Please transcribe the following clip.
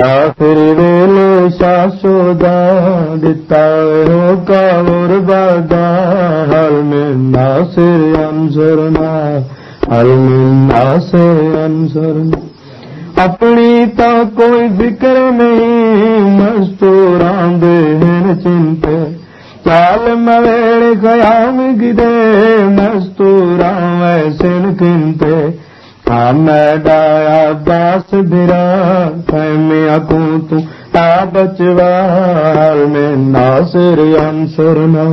آخر ویلے شاشودا دتا ہو کا بادا ہر میں ناصر انصرنا ہر میں ناصر انصرنا اپنی تا کوئی فکر نہیں مستور ہیں چنتے چال مویڑ قیام گدے مستور ویسے کنتے ہاں میں باس درا میں اکو تو تا بچوا میں ناصر انصر نہ